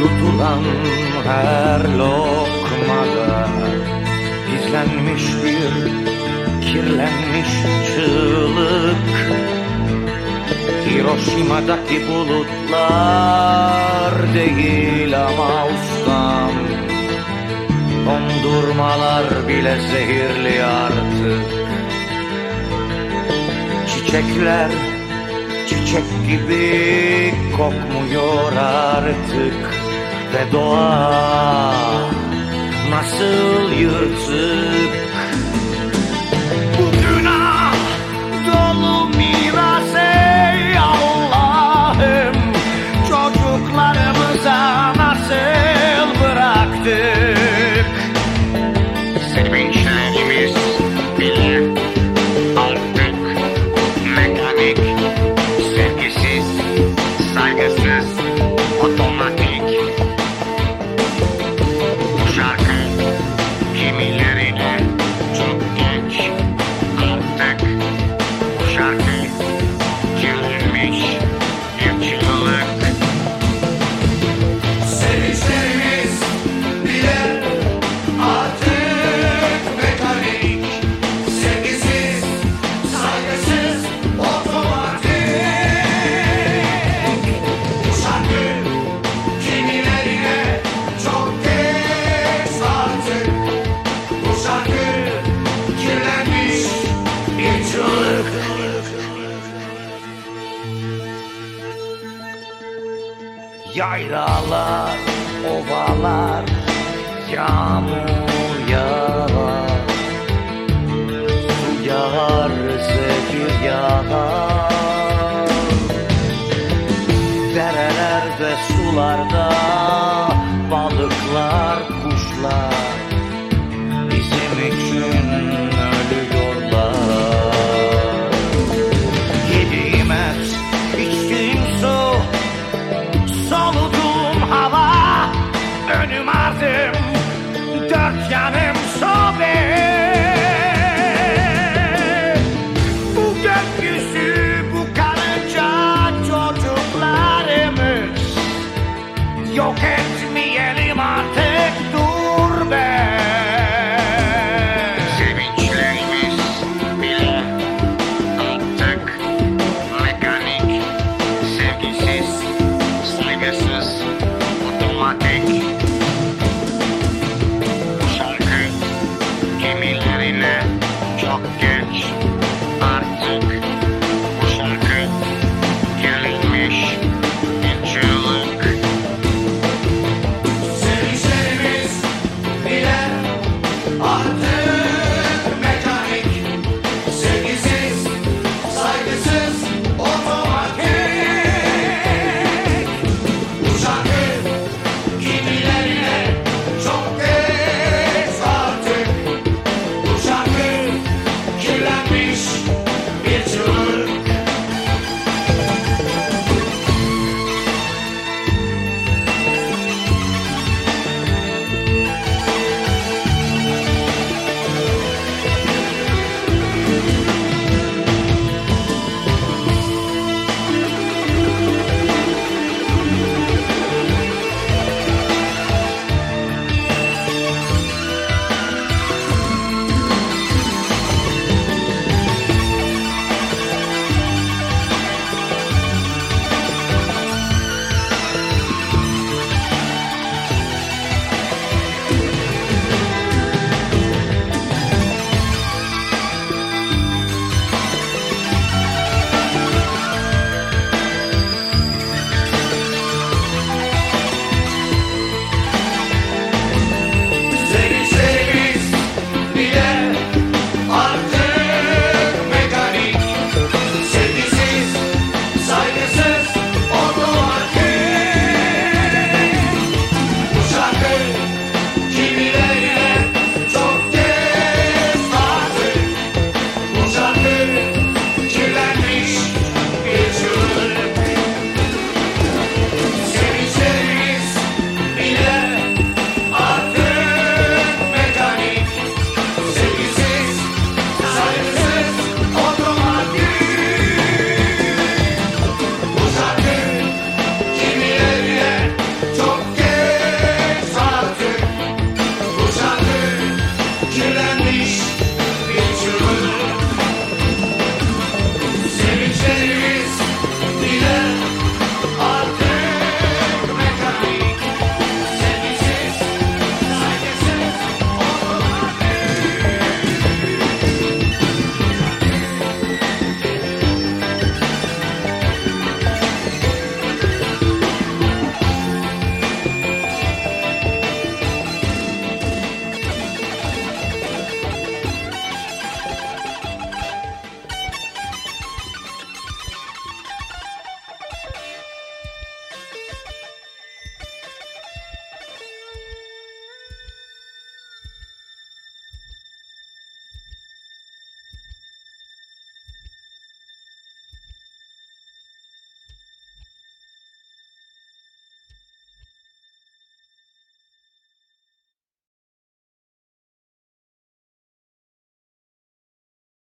yutulan her lokmada izlenmiş bir kirlenmiş çığlık. Hiroşima'daki bulutlar değil ama ustam. Kondurmalar bile zehirli artık. Çiçekler çiçek gibi kokmuyor artık ve doğa Yaylalar, ovalar, yağmur yağar. Su yağar, zehir yağar. Derelerde, sularda Hangisi bu karınca çocuklarımız. Yok etmeyelim artık dur be. Bile artık mekanik Sevgisiz, saygısız, otomatik. Bu şarkı kimilerine çok genç.